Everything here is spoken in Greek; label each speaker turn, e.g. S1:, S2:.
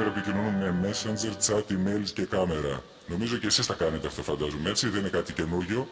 S1: σήμερα επικοινωνούν με Messenger, chat, emails και κάμερα. Νομίζω και εσείς τα κάνετε αυτό, φαντάζομαι, έτσι; Δεν είναι κάτι καινούργιο.